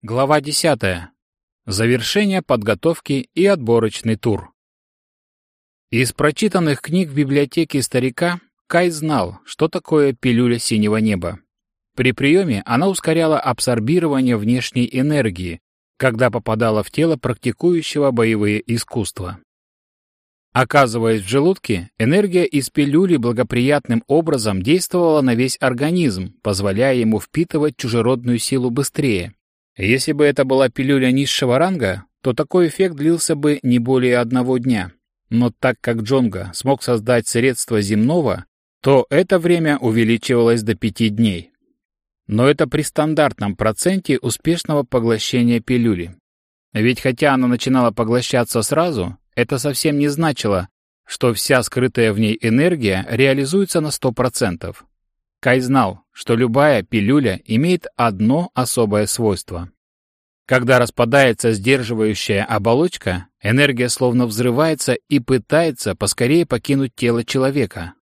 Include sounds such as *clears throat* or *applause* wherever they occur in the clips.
Глава 10. Завершение подготовки и отборочный тур. Из прочитанных книг в библиотеке старика Кай знал, что такое пилюля синего неба. При приеме она ускоряла абсорбирование внешней энергии, когда попадала в тело практикующего боевые искусства. Оказываясь в желудке, энергия из пилюли благоприятным образом действовала на весь организм, позволяя ему впитывать чужеродную силу быстрее. Если бы это была пилюля низшего ранга, то такой эффект длился бы не более одного дня. Но так как Джонга смог создать средства земного, то это время увеличивалось до пяти дней. Но это при стандартном проценте успешного поглощения пилюли. Ведь хотя она начинала поглощаться сразу, это совсем не значило, что вся скрытая в ней энергия реализуется на 100%. Кай знал, что любая пилюля имеет одно особое свойство. Когда распадается сдерживающая оболочка, энергия словно взрывается и пытается поскорее покинуть тело человека.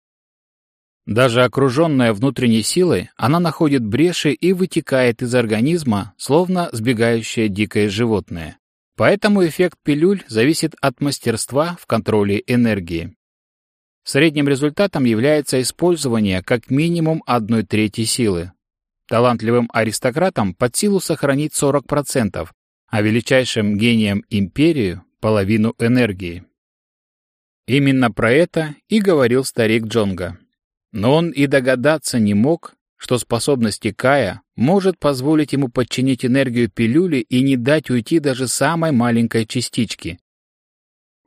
Даже окруженная внутренней силой, она находит бреши и вытекает из организма, словно сбегающее дикое животное. Поэтому эффект пилюль зависит от мастерства в контроле энергии. Средним результатом является использование как минимум одной трети силы. Талантливым аристократам под силу сохранить 40%, а величайшим гением империю — половину энергии. Именно про это и говорил старик Джонга. Но он и догадаться не мог, что способности Кая может позволить ему подчинить энергию пилюли и не дать уйти даже самой маленькой частички.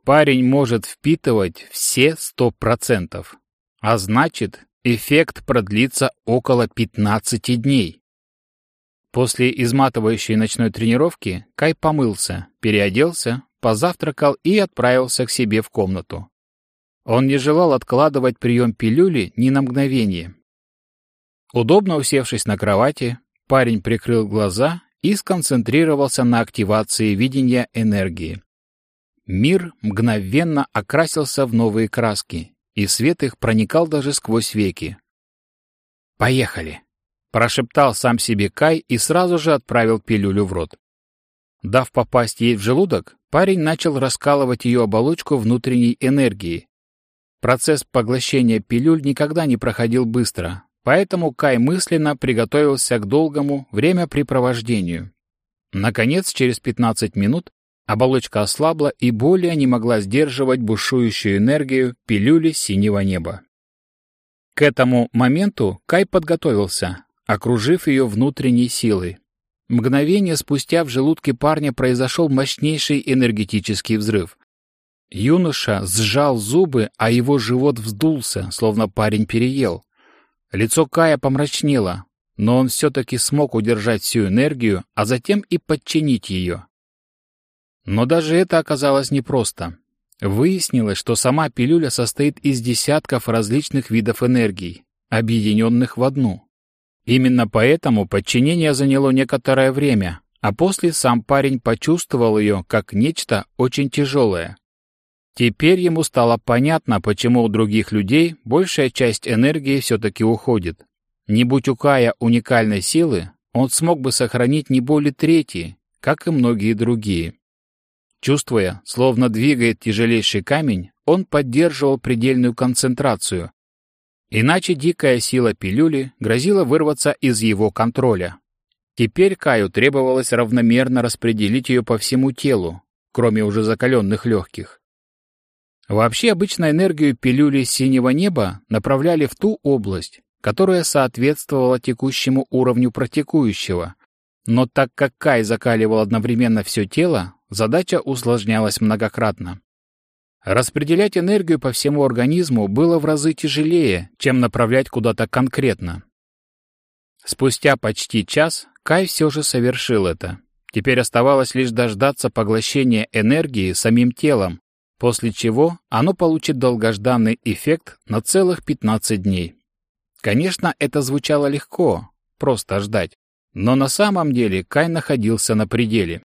Парень может впитывать все 100%, а значит, эффект продлится около 15 дней. После изматывающей ночной тренировки Кай помылся, переоделся, позавтракал и отправился к себе в комнату. Он не желал откладывать прием пилюли ни на мгновение. Удобно усевшись на кровати, парень прикрыл глаза и сконцентрировался на активации видения энергии. Мир мгновенно окрасился в новые краски, и свет их проникал даже сквозь веки. «Поехали!» — прошептал сам себе Кай и сразу же отправил пилюлю в рот. Дав попасть ей в желудок, парень начал раскалывать ее оболочку внутренней энергии. Процесс поглощения пилюль никогда не проходил быстро, Поэтому Кай мысленно приготовился к долгому времяпрепровождению. Наконец, через 15 минут оболочка ослабла и более не могла сдерживать бушующую энергию пилюли синего неба. К этому моменту Кай подготовился, окружив ее внутренней силой. Мгновение спустя в желудке парня произошел мощнейший энергетический взрыв. Юноша сжал зубы, а его живот вздулся, словно парень переел. Лицо Кая помрачнело, но он все-таки смог удержать всю энергию, а затем и подчинить ее. Но даже это оказалось непросто. Выяснилось, что сама пилюля состоит из десятков различных видов энергии, объединенных в одну. Именно поэтому подчинение заняло некоторое время, а после сам парень почувствовал ее как нечто очень тяжелое. Теперь ему стало понятно, почему у других людей большая часть энергии все-таки уходит. Не будь у Кая уникальной силы, он смог бы сохранить не более трети, как и многие другие. Чувствуя, словно двигает тяжелейший камень, он поддерживал предельную концентрацию. Иначе дикая сила пилюли грозила вырваться из его контроля. Теперь Каю требовалось равномерно распределить ее по всему телу, кроме уже закаленных легких. Вообще обычно энергию пилюли синего неба направляли в ту область, которая соответствовала текущему уровню практикующего. Но так как Кай закаливал одновременно все тело, задача усложнялась многократно. Распределять энергию по всему организму было в разы тяжелее, чем направлять куда-то конкретно. Спустя почти час Кай все же совершил это. Теперь оставалось лишь дождаться поглощения энергии самим телом, после чего оно получит долгожданный эффект на целых 15 дней. Конечно, это звучало легко, просто ждать, но на самом деле Кай находился на пределе.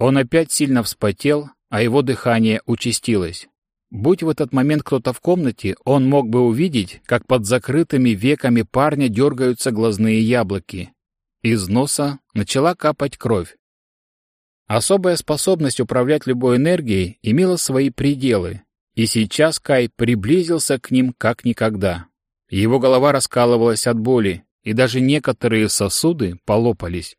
Он опять сильно вспотел, а его дыхание участилось. Будь в этот момент кто-то в комнате, он мог бы увидеть, как под закрытыми веками парня дергаются глазные яблоки. из носа начала капать кровь. Особая способность управлять любой энергией имела свои пределы, и сейчас Кай приблизился к ним как никогда. Его голова раскалывалась от боли, и даже некоторые сосуды полопались.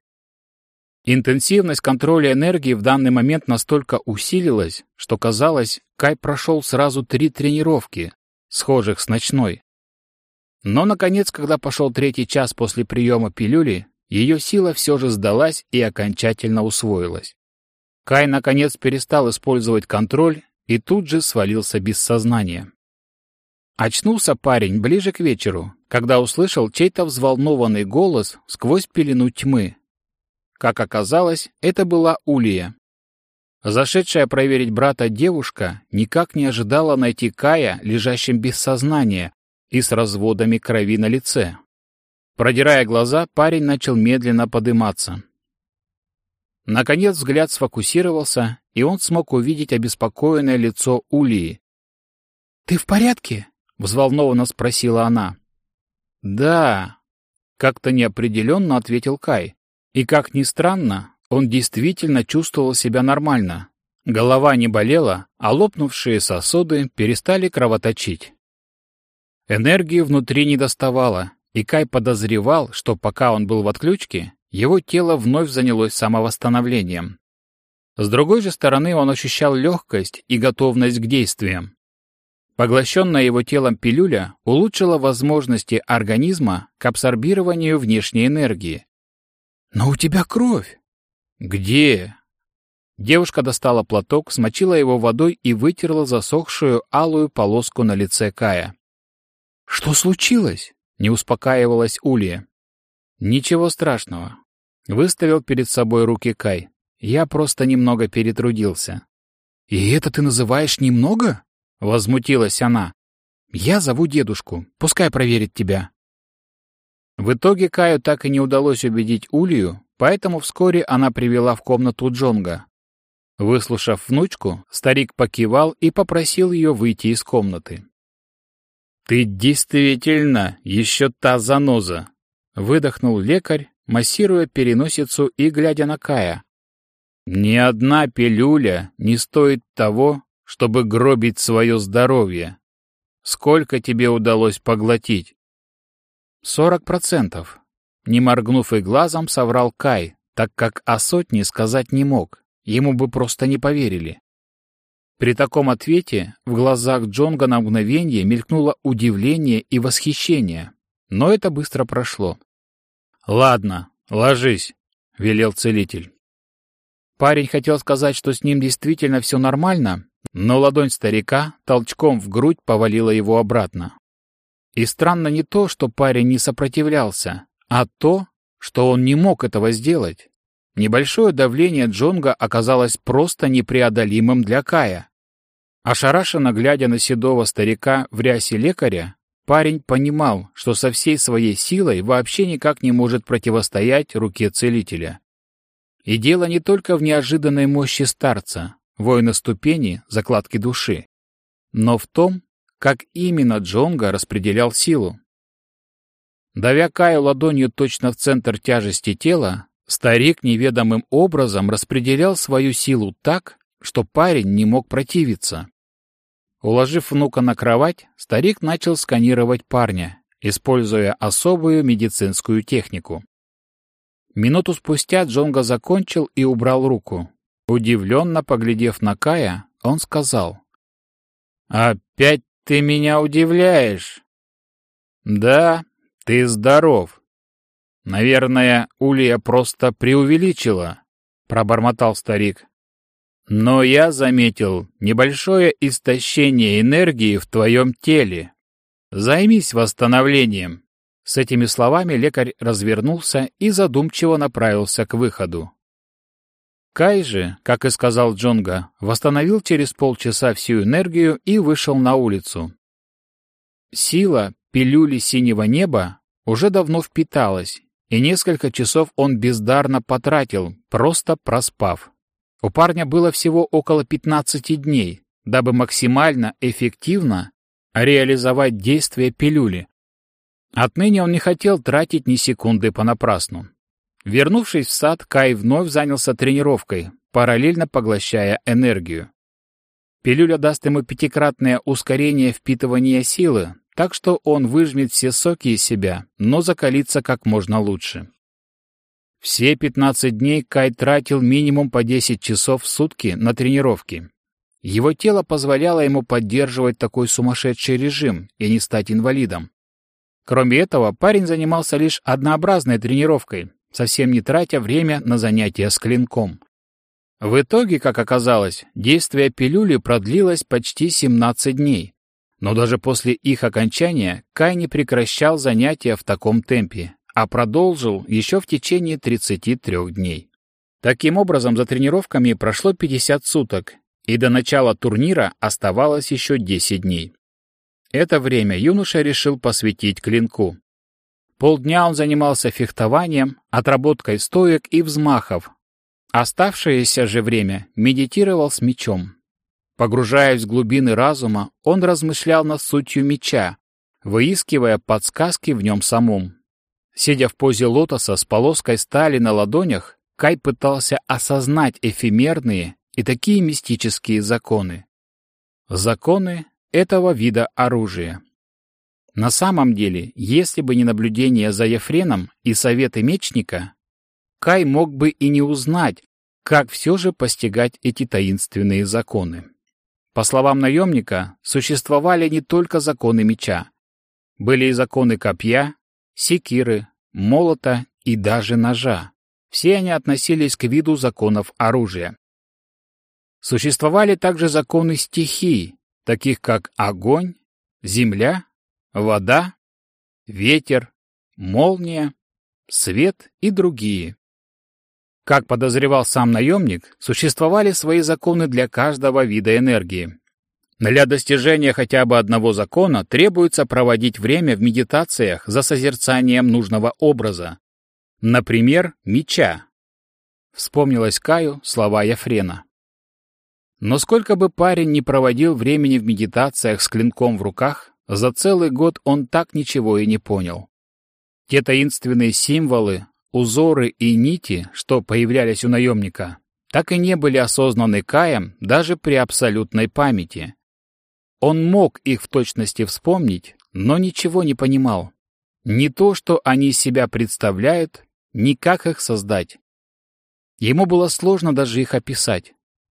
Интенсивность контроля энергии в данный момент настолько усилилась, что казалось, Кай прошел сразу три тренировки, схожих с ночной. Но, наконец, когда пошел третий час после приема пилюли, ее сила все же сдалась и окончательно усвоилась. Кай, наконец, перестал использовать контроль и тут же свалился без сознания. Очнулся парень ближе к вечеру, когда услышал чей-то взволнованный голос сквозь пелену тьмы. Как оказалось, это была Улия. Зашедшая проверить брата девушка никак не ожидала найти Кая, лежащим без сознания и с разводами крови на лице. Продирая глаза, парень начал медленно подниматься. Наконец взгляд сфокусировался, и он смог увидеть обеспокоенное лицо Улии. «Ты в порядке?» — взволнованно спросила она. «Да», — как-то неопределенно ответил Кай. И, как ни странно, он действительно чувствовал себя нормально. Голова не болела, а лопнувшие сосуды перестали кровоточить. Энергии внутри не доставало, и Кай подозревал, что пока он был в отключке, его тело вновь занялось самовосстановлением. С другой же стороны, он ощущал легкость и готовность к действиям. Поглощенная его телом пилюля улучшила возможности организма к абсорбированию внешней энергии. «Но у тебя кровь!» «Где?» Девушка достала платок, смочила его водой и вытерла засохшую алую полоску на лице Кая. «Что случилось?» — не успокаивалась Улья. «Ничего страшного». Выставил перед собой руки Кай. «Я просто немного перетрудился». «И это ты называешь немного?» — возмутилась она. «Я зову дедушку. Пускай проверит тебя». В итоге Каю так и не удалось убедить Улью, Поэтому вскоре она привела в комнату Джонга. Выслушав внучку, старик покивал и попросил ее выйти из комнаты. «Ты действительно еще та заноза!» — выдохнул лекарь, массируя переносицу и глядя на Кая. «Ни одна пилюля не стоит того, чтобы гробить свое здоровье. Сколько тебе удалось поглотить?» «Сорок процентов», не моргнув и глазом, соврал Кай, так как о сотне сказать не мог, ему бы просто не поверили. При таком ответе в глазах Джонга на мгновение мелькнуло удивление и восхищение, но это быстро прошло. «Ладно, ложись», — велел целитель. Парень хотел сказать, что с ним действительно все нормально, но ладонь старика толчком в грудь повалила его обратно. И странно не то, что парень не сопротивлялся, а то, что он не мог этого сделать. Небольшое давление Джонга оказалось просто непреодолимым для Кая. Ошарашенно глядя на седого старика в рясе лекаря, парень понимал, что со всей своей силой вообще никак не может противостоять руке целителя. И дело не только в неожиданной мощи старца, воина ступени, закладки души, но в том, как именно Джонга распределял силу. Давя Каю ладонью точно в центр тяжести тела, старик неведомым образом распределял свою силу так, что парень не мог противиться. Уложив внука на кровать, старик начал сканировать парня, используя особую медицинскую технику. Минуту спустя Джонга закончил и убрал руку. Удивленно поглядев на Кая, он сказал. «Опять ты меня удивляешь!» «Да, ты здоров. Наверное, Улья просто преувеличила, пробормотал старик. Но я заметил небольшое истощение энергии в твоем теле. Займись восстановлением. С этими словами лекарь развернулся и задумчиво направился к выходу. Кай же, как и сказал Джонга, восстановил через полчаса всю энергию и вышел на улицу. Сила, пилюли синего неба уже давно впиталась, и несколько часов он бездарно потратил, просто проспав. У парня было всего около 15 дней, дабы максимально эффективно реализовать действие пилюли. Отныне он не хотел тратить ни секунды понапрасну. Вернувшись в сад, Кай вновь занялся тренировкой, параллельно поглощая энергию. Пилюля даст ему пятикратное ускорение впитывания силы, так что он выжмет все соки из себя, но закалится как можно лучше. Все 15 дней Кай тратил минимум по 10 часов в сутки на тренировки. Его тело позволяло ему поддерживать такой сумасшедший режим и не стать инвалидом. Кроме этого, парень занимался лишь однообразной тренировкой, совсем не тратя время на занятия с клинком. В итоге, как оказалось, действие пилюли продлилось почти 17 дней. Но даже после их окончания Кай не прекращал занятия в таком темпе, а продолжил еще в течение 33 дней. Таким образом, за тренировками прошло 50 суток, и до начала турнира оставалось еще 10 дней. Это время юноша решил посвятить клинку. Полдня он занимался фехтованием, отработкой стоек и взмахов, Оставшееся же время медитировал с мечом. Погружаясь в глубины разума, он размышлял над сутью меча, выискивая подсказки в нем самом. Сидя в позе лотоса с полоской стали на ладонях, Кай пытался осознать эфемерные и такие мистические законы. Законы этого вида оружия. На самом деле, если бы не наблюдение за Ефреном и советы мечника, Кай мог бы и не узнать, как все же постигать эти таинственные законы. По словам наемника, существовали не только законы меча. Были и законы копья, секиры, молота и даже ножа. Все они относились к виду законов оружия. Существовали также законы стихий, таких как огонь, земля, вода, ветер, молния, свет и другие. Как подозревал сам наемник, существовали свои законы для каждого вида энергии. Для достижения хотя бы одного закона требуется проводить время в медитациях за созерцанием нужного образа. Например, меча. Вспомнилось Каю слова Яфрена. Но сколько бы парень не проводил времени в медитациях с клинком в руках, за целый год он так ничего и не понял. Те таинственные символы, узоры и нити, что появлялись у наемника, так и не были осознаны Каем даже при абсолютной памяти. Он мог их в точности вспомнить, но ничего не понимал. Не то, что они себя представляют, ни как их создать. Ему было сложно даже их описать.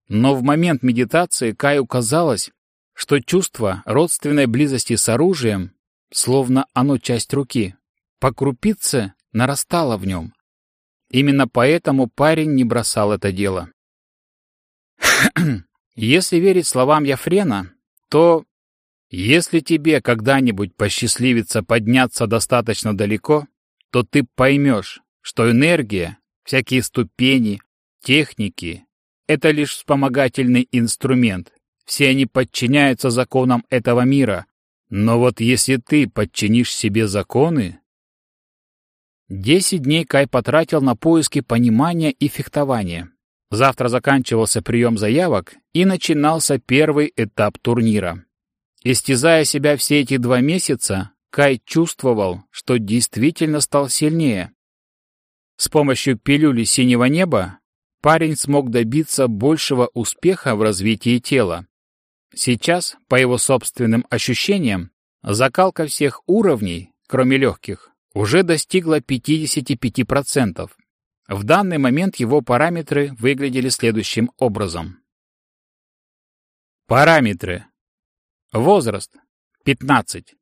Но в момент медитации Каю казалось, что чувство родственной близости с оружием, словно оно часть руки, по крупице нарастало в нем. Именно поэтому парень не бросал это дело. *clears throat* Если верить словам Яфрена, то если тебе когда-нибудь посчастливится подняться достаточно далеко, то ты поймешь, что энергия, всякие ступени, техники — это лишь вспомогательный инструмент. Все они подчиняются законам этого мира. Но вот если ты подчинишь себе законы, Десять дней Кай потратил на поиски понимания и фехтования. Завтра заканчивался прием заявок и начинался первый этап турнира. Истязая себя все эти два месяца, Кай чувствовал, что действительно стал сильнее. С помощью пилюли синего неба парень смог добиться большего успеха в развитии тела. Сейчас, по его собственным ощущениям, закалка всех уровней, кроме легких, уже достигла 55%. В данный момент его параметры выглядели следующим образом. Параметры. Возраст – 15.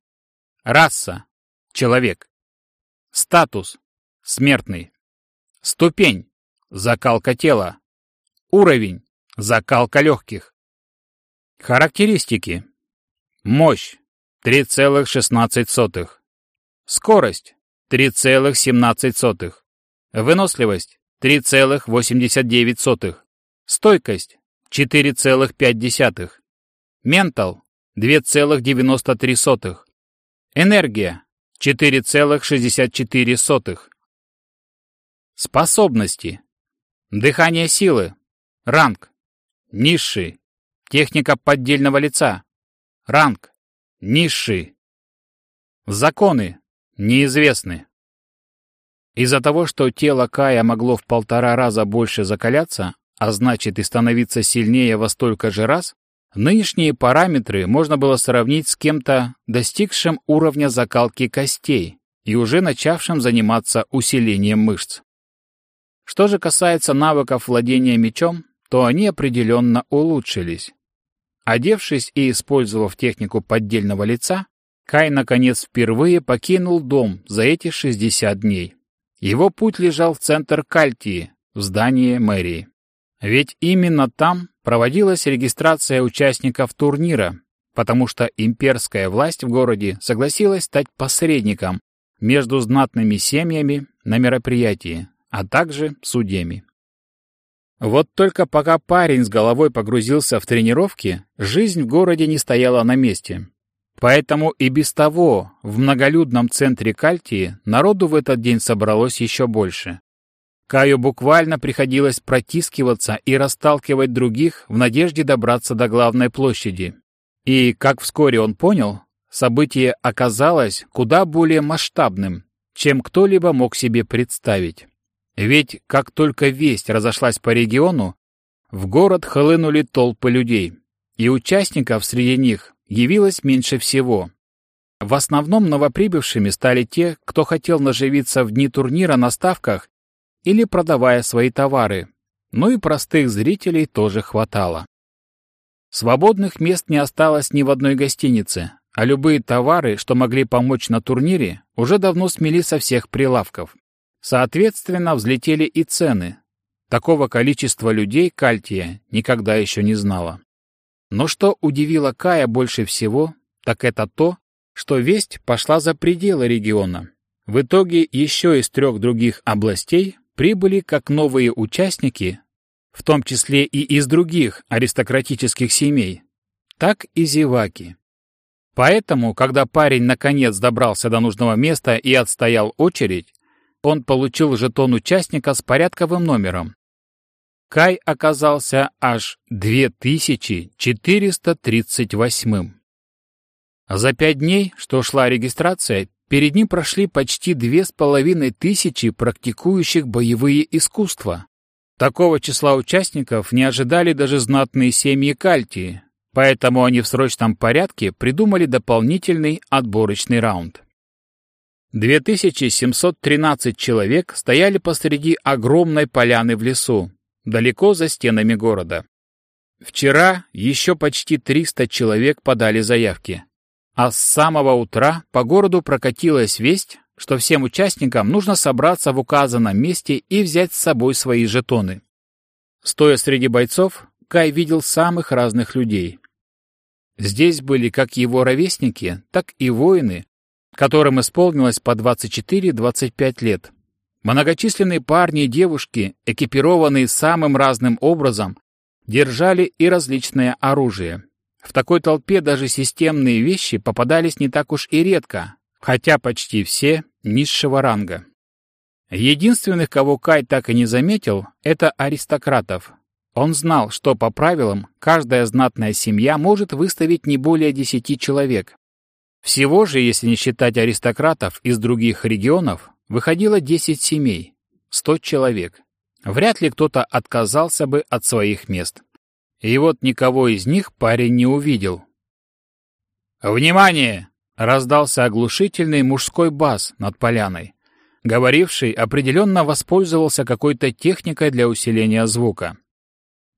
Раса – человек. Статус – смертный. Ступень – закалка тела. Уровень – закалка легких. Характеристики. Мощь – 3,16. Скорость 3,17. Выносливость 3,89. Стойкость 4,5. Ментал 2,93. Энергия 4,64. Способности. Дыхание силы. Ранг. Низший. Техника поддельного лица. Ранг. Низший. Законы неизвестны. Из-за того, что тело Кая могло в полтора раза больше закаляться, а значит и становиться сильнее во столько же раз, нынешние параметры можно было сравнить с кем-то, достигшим уровня закалки костей и уже начавшим заниматься усилением мышц. Что же касается навыков владения мечом, то они определенно улучшились. Одевшись и использовав технику поддельного лица, Кай, наконец, впервые покинул дом за эти 60 дней. Его путь лежал в центр Кальтии, в здании мэрии. Ведь именно там проводилась регистрация участников турнира, потому что имперская власть в городе согласилась стать посредником между знатными семьями на мероприятии, а также судьями. Вот только пока парень с головой погрузился в тренировки, жизнь в городе не стояла на месте. Поэтому и без того в многолюдном центре Кальтии народу в этот день собралось еще больше. Каю буквально приходилось протискиваться и расталкивать других в надежде добраться до главной площади. И, как вскоре он понял, событие оказалось куда более масштабным, чем кто-либо мог себе представить. Ведь как только весть разошлась по региону, в город хлынули толпы людей, и участников среди них явилось меньше всего. В основном новоприбывшими стали те, кто хотел наживиться в дни турнира на ставках или продавая свои товары, но и простых зрителей тоже хватало. Свободных мест не осталось ни в одной гостинице, а любые товары, что могли помочь на турнире, уже давно смели со всех прилавков. Соответственно, взлетели и цены. Такого количества людей Кальтия никогда еще не знала. Но что удивило Кая больше всего, так это то, что весть пошла за пределы региона. В итоге еще из трех других областей прибыли как новые участники, в том числе и из других аристократических семей, так и зеваки. Поэтому, когда парень наконец добрался до нужного места и отстоял очередь, он получил жетон участника с порядковым номером. Кай оказался аж 2438. За пять дней, что шла регистрация, перед ним прошли почти две с половиной тысячи практикующих боевые искусства. Такого числа участников не ожидали даже знатные семьи Кальтии, поэтому они в срочном порядке придумали дополнительный отборочный раунд. 2713 человек стояли посреди огромной поляны в лесу, далеко за стенами города. Вчера еще почти 300 человек подали заявки. А с самого утра по городу прокатилась весть, что всем участникам нужно собраться в указанном месте и взять с собой свои жетоны. Стоя среди бойцов, Кай видел самых разных людей. Здесь были как его ровесники, так и воины, которым исполнилось по 24-25 лет. Многочисленные парни и девушки, экипированные самым разным образом, держали и различное оружие. В такой толпе даже системные вещи попадались не так уж и редко, хотя почти все низшего ранга. Единственных, кого Кай так и не заметил, это аристократов. Он знал, что по правилам каждая знатная семья может выставить не более десяти человек, всего же, если не считать аристократов из других регионов, выходило 10 семей, 100 человек. Вряд ли кто-то отказался бы от своих мест. И вот никого из них парень не увидел. «Внимание!» — раздался оглушительный мужской бас над поляной. Говоривший определенно воспользовался какой-то техникой для усиления звука.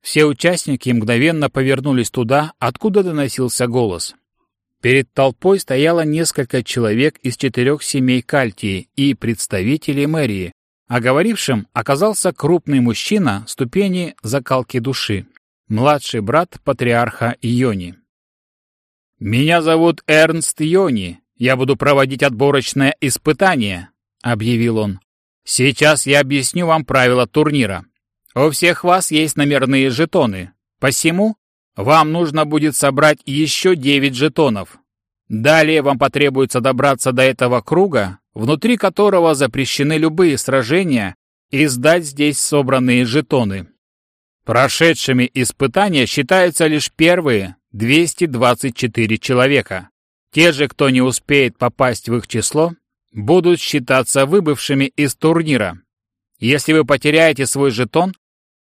Все участники мгновенно повернулись туда, откуда доносился голос. Перед толпой стояло несколько человек из четырех семей Кальтии и представителей мэрии, а говорившим оказался крупный мужчина ступени закалки души, младший брат патриарха Йони. «Меня зовут Эрнст Йони, я буду проводить отборочное испытание», — объявил он. «Сейчас я объясню вам правила турнира. У всех вас есть номерные жетоны, посему вам нужно будет собрать еще 9 жетонов. Далее вам потребуется добраться до этого круга, внутри которого запрещены любые сражения, и сдать здесь собранные жетоны. Прошедшими испытания считаются лишь первые 224 человека. Те же, кто не успеет попасть в их число, будут считаться выбывшими из турнира. Если вы потеряете свой жетон,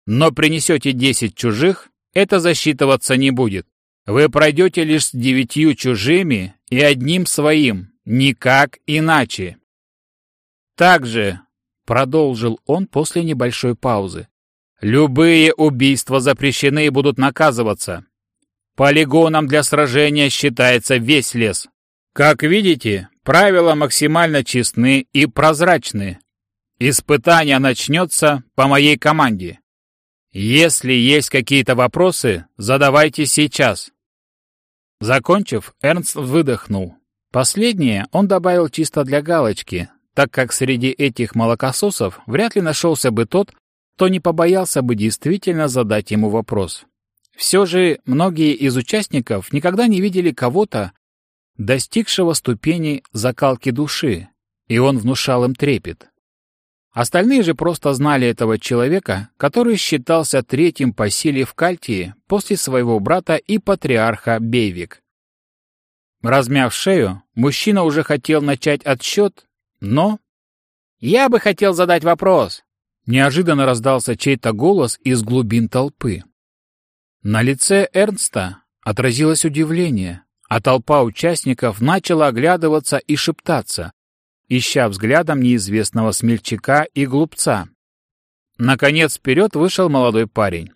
но принесете 10 чужих, это засчитываться не будет. Вы пройдете лишь с девятью чужими и одним своим, никак иначе. Также, продолжил он после небольшой паузы, любые убийства запрещены и будут наказываться. Полигоном для сражения считается весь лес. Как видите, правила максимально честны и прозрачны. Испытание начнется по моей команде. Если есть какие-то вопросы, задавайте сейчас. Закончив, Эрнст выдохнул. Последнее он добавил чисто для галочки, так как среди этих молокососов вряд ли нашелся бы тот, кто не побоялся бы действительно задать ему вопрос. Все же многие из участников никогда не видели кого-то, достигшего ступени закалки души, и он внушал им трепет. Остальные же просто знали этого человека, который считался третьим по силе в Кальтии после своего брата и патриарха Бейвик. Размяв шею, мужчина уже хотел начать отсчет, но... «Я бы хотел задать вопрос!» Неожиданно раздался чей-то голос из глубин толпы. На лице Эрнста отразилось удивление, а толпа участников начала оглядываться и шептаться, ища взглядом неизвестного смельчака и глупца. Наконец вперед вышел молодой парень.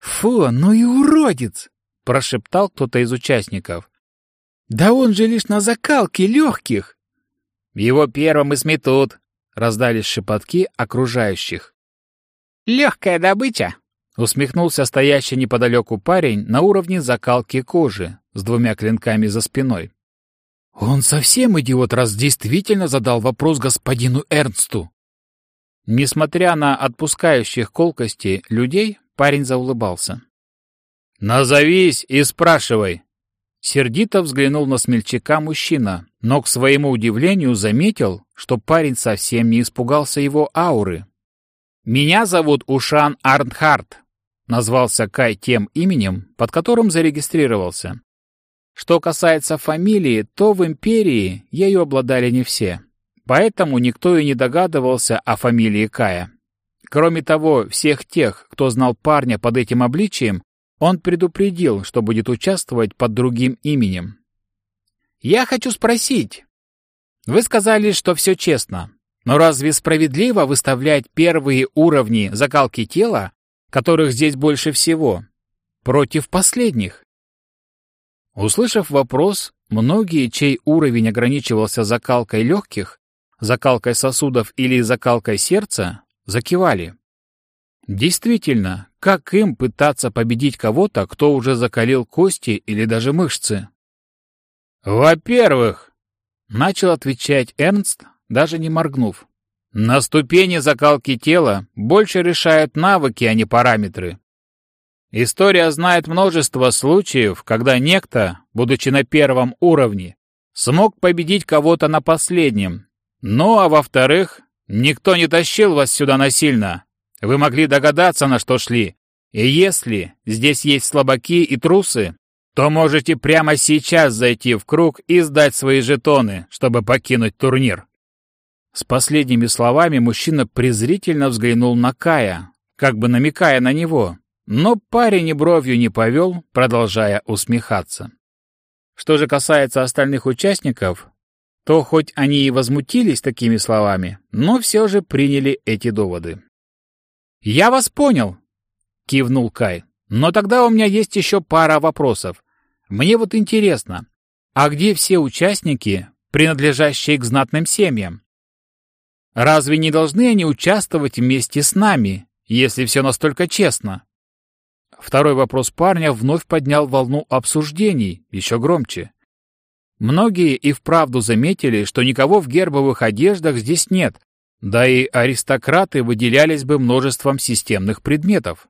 «Фу, ну и уродец!» — прошептал кто-то из участников. «Да он же лишь на закалке легких!» «Его первым и сметут!» — раздались шепотки окружающих. «Легкая добыча!» — усмехнулся стоящий неподалеку парень на уровне закалки кожи с двумя клинками за спиной. Он совсем идиот, раз действительно задал вопрос господину Эрнсту. Несмотря на отпускающих колкости людей, парень заулыбался. «Назовись и спрашивай!» Сердито взглянул на смельчака мужчина, но к своему удивлению заметил, что парень совсем не испугался его ауры. «Меня зовут Ушан Арнхарт», — назвался Кай тем именем, под которым зарегистрировался. Что касается фамилии, то в империи ею обладали не все. Поэтому никто и не догадывался о фамилии Кая. Кроме того, всех тех, кто знал парня под этим обличием, он предупредил, что будет участвовать под другим именем. «Я хочу спросить. Вы сказали, что все честно. Но разве справедливо выставлять первые уровни закалки тела, которых здесь больше всего, против последних? Услышав вопрос, многие, чей уровень ограничивался закалкой легких, закалкой сосудов или закалкой сердца, закивали. Действительно, как им пытаться победить кого-то, кто уже закалил кости или даже мышцы? «Во-первых», — начал отвечать Эрнст, даже не моргнув, «на ступени закалки тела больше решают навыки, а не параметры. История знает множество случаев, когда некто, будучи на первом уровне, смог победить кого-то на последнем. Ну а во-вторых, никто не тащил вас сюда насильно. Вы могли догадаться, на что шли. И если здесь есть слабаки и трусы, то можете прямо сейчас зайти в круг и сдать свои жетоны, чтобы покинуть турнир. С последними словами мужчина презрительно взглянул на Кая, как бы намекая на него, но парень и бровью не повел, продолжая усмехаться. Что же касается остальных участников, то хоть они и возмутились такими словами, но все же приняли эти доводы. «Я вас понял», — кивнул Кай. «Но тогда у меня есть еще пара вопросов. Мне вот интересно, а где все участники, принадлежащие к знатным семьям? Разве не должны они участвовать вместе с нами, если все настолько честно?» Второй вопрос парня вновь поднял волну обсуждений, еще громче. Многие и вправду заметили, что никого в гербовых одеждах здесь нет, да и аристократы выделялись бы множеством системных предметов.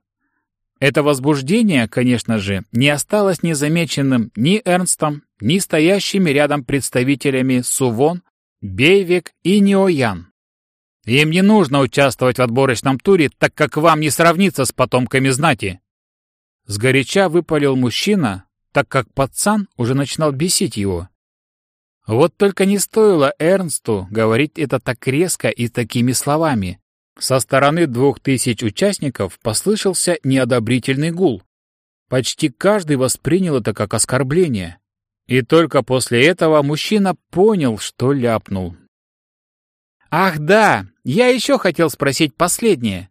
Это возбуждение, конечно же, не осталось незамеченным ни Эрнстом, ни стоящими рядом представителями Сувон, Бейвек и Неоян. Им не нужно участвовать в отборочном туре, так как вам не сравниться с потомками знати. Сгоряча выпалил мужчина, так как пацан уже начинал бесить его. Вот только не стоило Эрнсту говорить это так резко и такими словами. Со стороны двух тысяч участников послышался неодобрительный гул. Почти каждый воспринял это как оскорбление. И только после этого мужчина понял, что ляпнул. «Ах да, я еще хотел спросить последнее!»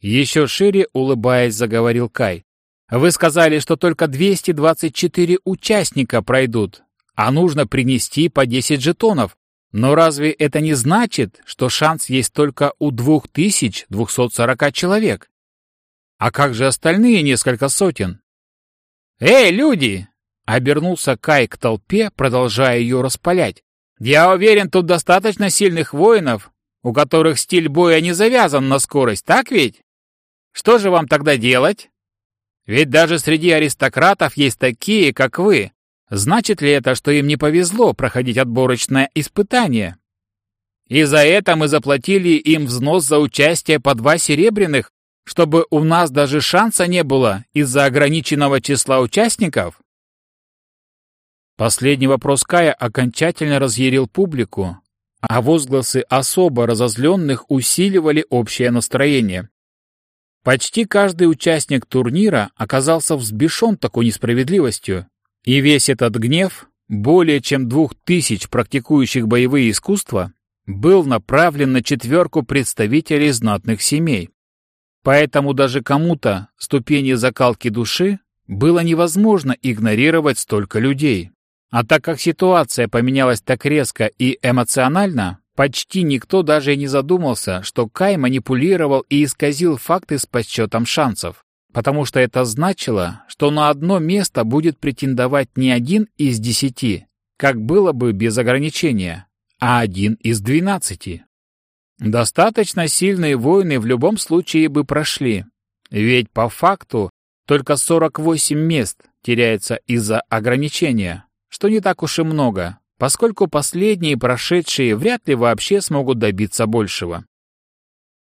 Еще шире, улыбаясь, заговорил Кай. «Вы сказали, что только 224 участника пройдут, а нужно принести по 10 жетонов. Но разве это не значит, что шанс есть только у 2240 человек? А как же остальные несколько сотен? «Эй, люди!» — обернулся Кай к толпе, продолжая ее распалять. «Я уверен, тут достаточно сильных воинов, у которых стиль боя не завязан на скорость, так ведь? Что же вам тогда делать? Ведь даже среди аристократов есть такие, как вы, Значит ли это, что им не повезло проходить отборочное испытание? И за это мы заплатили им взнос за участие по два серебряных, чтобы у нас даже шанса не было из-за ограниченного числа участников? Последний вопрос Кая окончательно разъярил публику, а возгласы особо разозленных усиливали общее настроение. Почти каждый участник турнира оказался взбешен такой несправедливостью и весь этот гнев, более чем двух тысяч практикующих боевые искусства, был направлен на четверку представителей знатных семей. Поэтому даже кому-то ступени закалки души было невозможно игнорировать столько людей. А так как ситуация поменялась так резко и эмоционально, почти никто даже и не задумался, что Кай манипулировал и исказил факты с подсчетом шансов потому что это значило, что на одно место будет претендовать не один из десяти, как было бы без ограничения, а один из двенадцати. Достаточно сильные воины в любом случае бы прошли, ведь по факту только 48 мест теряется из-за ограничения, что не так уж и много, поскольку последние прошедшие вряд ли вообще смогут добиться большего.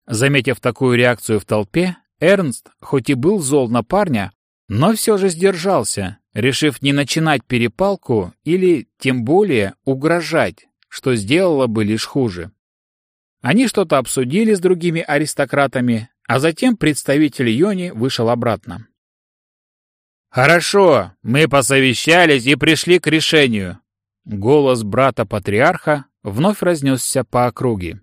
Заметив такую реакцию в толпе, Эрнст, хоть и был зол на парня, но все же сдержался, решив не начинать перепалку или, тем более, угрожать, что сделало бы лишь хуже. Они что-то обсудили с другими аристократами, а затем представитель Йони вышел обратно. «Хорошо, мы посовещались и пришли к решению». Голос брата-патриарха вновь разнесся по округе.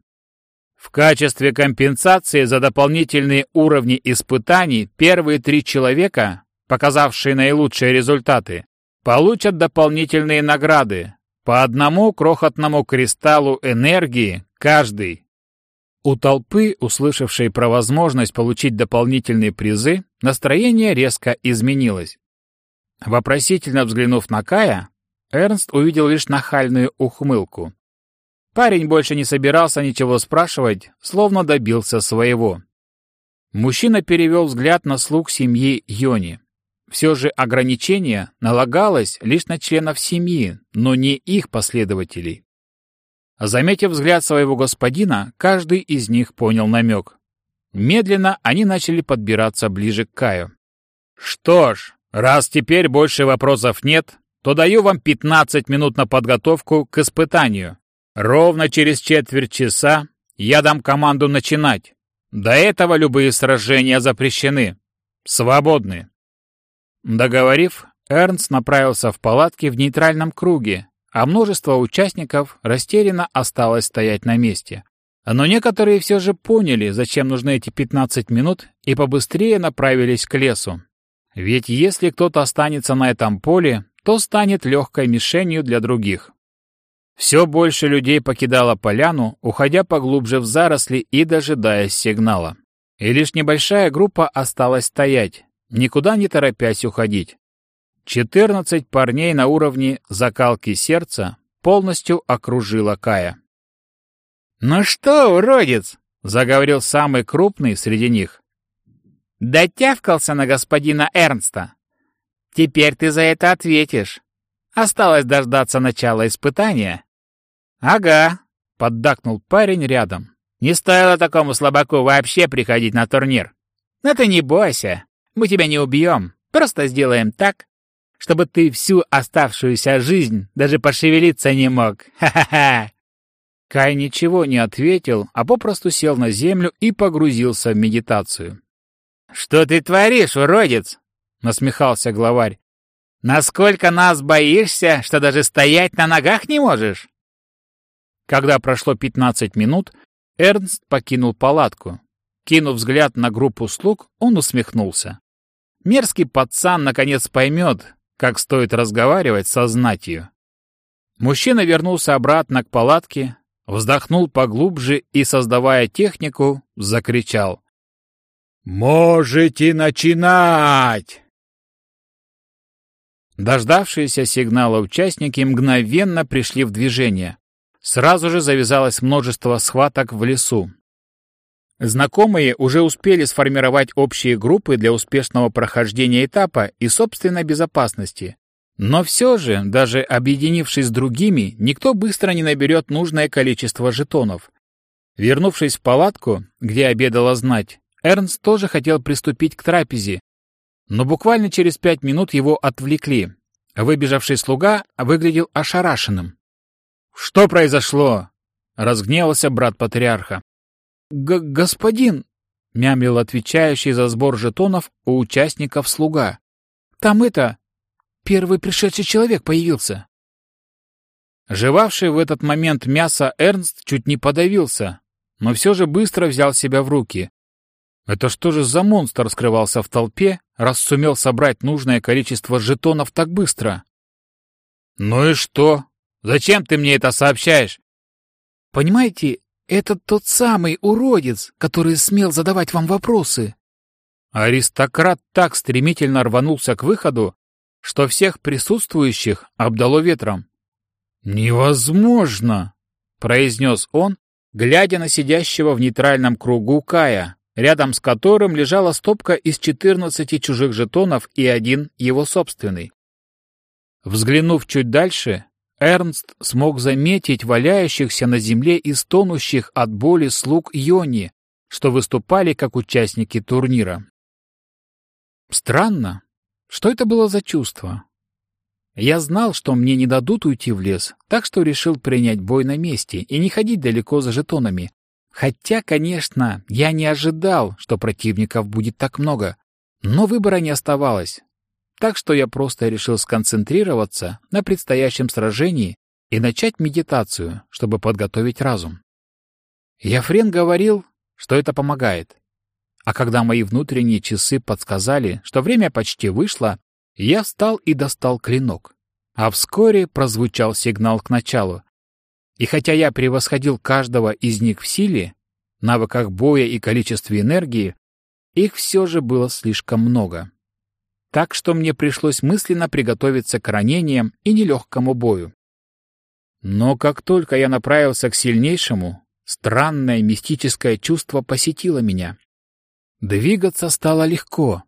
В качестве компенсации за дополнительные уровни испытаний первые три человека, показавшие наилучшие результаты, получат дополнительные награды по одному крохотному кристаллу энергии каждый. У толпы, услышавшей про возможность получить дополнительные призы, настроение резко изменилось. Вопросительно взглянув на Кая, Эрнст увидел лишь нахальную ухмылку. Парень больше не собирался ничего спрашивать, словно добился своего. Мужчина перевел взгляд на слуг семьи Йони. Все же ограничение налагалось лишь на членов семьи, но не их последователей. Заметив взгляд своего господина, каждый из них понял намек. Медленно они начали подбираться ближе к Каю. «Что ж, раз теперь больше вопросов нет, то даю вам 15 минут на подготовку к испытанию. Ровно через четверть часа я дам команду начинать. До этого любые сражения запрещены. Свободны. Договорив, Эрнст направился в палатки в нейтральном круге, а множество участников растерянно осталось стоять на месте. Но некоторые все же поняли, зачем нужны эти 15 минут, и побыстрее направились к лесу. Ведь если кто-то останется на этом поле, то станет легкой мишенью для других. Все больше людей покидало поляну, уходя поглубже в заросли и дожидаясь сигнала. И лишь небольшая группа осталась стоять, никуда не торопясь уходить. Четырнадцать парней на уровне закалки сердца полностью окружила Кая. «Ну что, уродец!» — заговорил самый крупный среди них. «Дотявкался на господина Эрнста. Теперь ты за это ответишь. Осталось дождаться начала испытания, «Ага», — поддакнул парень рядом. «Не стоило такому слабаку вообще приходить на турнир. Но ты не бойся, мы тебя не убьем, просто сделаем так, чтобы ты всю оставшуюся жизнь даже пошевелиться не мог. Ха-ха-ха!» Кай ничего не ответил, а попросту сел на землю и погрузился в медитацию. «Что ты творишь, уродец?» — насмехался главарь. «Насколько нас боишься, что даже стоять на ногах не можешь?» Когда прошло пятнадцать минут, Эрнст покинул палатку. Кинув взгляд на группу слуг, он усмехнулся. Мерзкий пацан наконец поймет, как стоит разговаривать со знатью. Мужчина вернулся обратно к палатке, вздохнул поглубже и, создавая технику, закричал. «Можете начинать!» Дождавшиеся сигнала участники мгновенно пришли в движение. Сразу же завязалось множество схваток в лесу. Знакомые уже успели сформировать общие группы для успешного прохождения этапа и собственной безопасности. Но все же, даже объединившись с другими, никто быстро не наберет нужное количество жетонов. Вернувшись в палатку, где обедала знать, Эрнст тоже хотел приступить к трапезе, но буквально через пять минут его отвлекли. Выбежавший слуга выглядел ошарашенным. «Что произошло?» — разгневался брат патриарха. Г «Господин!» — мямлил отвечающий за сбор жетонов у участников слуга. «Там это... Первый пришедший человек появился!» Жевавший в этот момент мясо Эрнст чуть не подавился, но все же быстро взял себя в руки. Это что же за монстр скрывался в толпе, раз сумел собрать нужное количество жетонов так быстро? «Ну и что? Зачем ты мне это сообщаешь?» «Понимаете, это тот самый уродец, который смел задавать вам вопросы». Аристократ так стремительно рванулся к выходу, что всех присутствующих обдало ветром. «Невозможно!» — произнес он, глядя на сидящего в нейтральном кругу Кая, рядом с которым лежала стопка из 14 чужих жетонов и один его собственный. Взглянув чуть дальше, Эрнст смог заметить валяющихся на земле и стонущих от боли слуг Йони, что выступали как участники турнира. Странно, что это было за чувство? Я знал, что мне не дадут уйти в лес, так что решил принять бой на месте и не ходить далеко за жетонами, Хотя, конечно, я не ожидал, что противников будет так много, но выбора не оставалось. Так что я просто решил сконцентрироваться на предстоящем сражении и начать медитацию, чтобы подготовить разум. Яфрен говорил, что это помогает. А когда мои внутренние часы подсказали, что время почти вышло, я встал и достал клинок. А вскоре прозвучал сигнал к началу, и хотя я превосходил каждого из них в силе, навыках боя и количестве энергии, их все же было слишком много. Так что мне пришлось мысленно приготовиться к ранениям и нелегкому бою. Но как только я направился к сильнейшему, странное мистическое чувство посетило меня. Двигаться стало легко,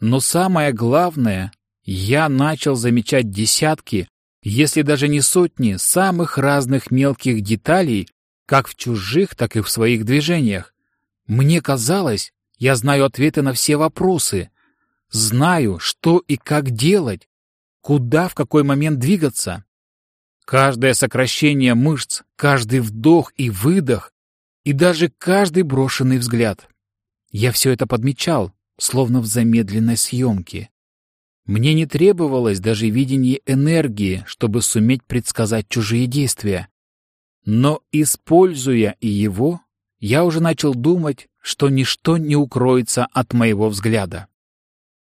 но самое главное, я начал замечать десятки, если даже не сотни самых разных мелких деталей, как в чужих, так и в своих движениях. Мне казалось, я знаю ответы на все вопросы, знаю, что и как делать, куда в какой момент двигаться. Каждое сокращение мышц, каждый вдох и выдох, и даже каждый брошенный взгляд. Я все это подмечал, словно в замедленной съемке. Мне не требовалось даже видение энергии, чтобы суметь предсказать чужие действия. Но, используя и его, я уже начал думать, что ничто не укроется от моего взгляда.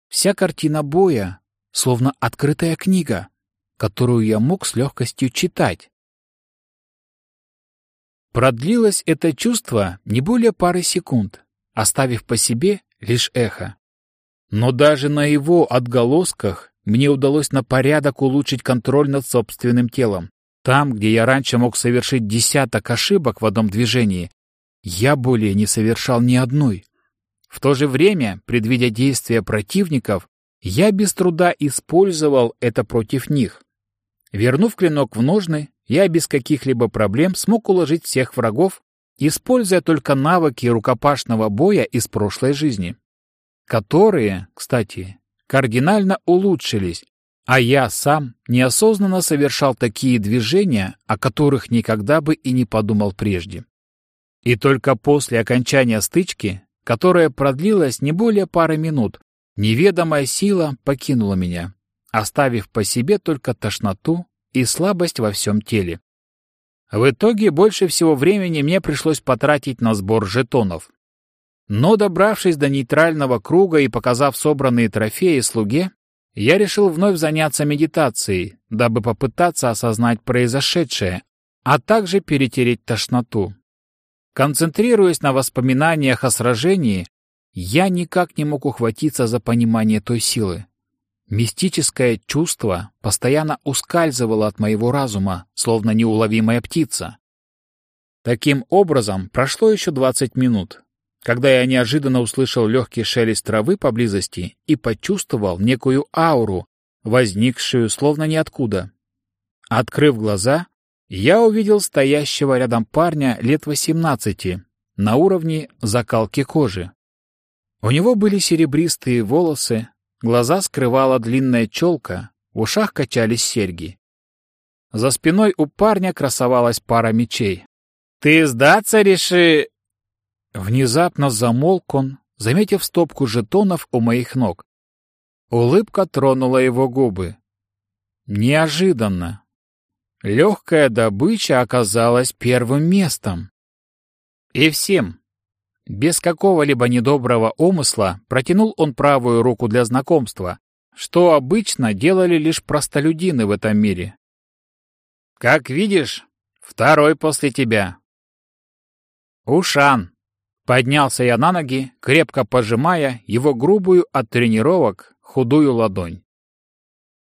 Вся картина боя словно открытая книга, которую я мог с легкостью читать. Продлилось это чувство не более пары секунд, оставив по себе лишь эхо. Но даже на его отголосках мне удалось на порядок улучшить контроль над собственным телом. Там, где я раньше мог совершить десяток ошибок в одном движении, я более не совершал ни одной. В то же время, предвидя действия противников, я без труда использовал это против них. Вернув клинок в ножны, я без каких-либо проблем смог уложить всех врагов, используя только навыки рукопашного боя из прошлой жизни которые, кстати, кардинально улучшились, А я сам неосознанно совершал такие движения, о которых никогда бы и не подумал прежде. И только после окончания стычки, которая продлилась не более пары минут, неведомая сила покинула меня, оставив по себе только тошноту и слабость во всем теле. В итоге больше всего времени мне пришлось потратить на сбор жетонов. Но добравшись до нейтрального круга и показав собранные трофеи слуге, я решил вновь заняться медитацией, дабы попытаться осознать произошедшее, а также перетереть тошноту. Концентрируясь на воспоминаниях о сражении, я никак не мог ухватиться за понимание той силы. Мистическое чувство постоянно ускальзывало от моего разума, словно неуловимая птица. Таким образом, прошло еще двадцать минут, когда я неожиданно услышал легкий шелест травы поблизости и почувствовал некую ауру, возникшую словно ниоткуда. Открыв глаза, я увидел стоящего рядом парня лет восемнадцати на уровне закалки кожи. У него были серебристые волосы, Глаза скрывала длинная челка, в ушах качались серьги. За спиной у парня красовалась пара мечей. «Ты сдаться реши...» Внезапно замолк он, заметив стопку жетонов у моих ног. Улыбка тронула его губы. Неожиданно. Легкая добыча оказалась первым местом. И всем, без какого-либо недоброго умысла протянул он правую руку для знакомства, что обычно делали лишь простолюдины в этом мире. «Как видишь, второй после тебя». «Ушан!» Поднялся я на ноги, крепко пожимая его грубую от тренировок худую ладонь.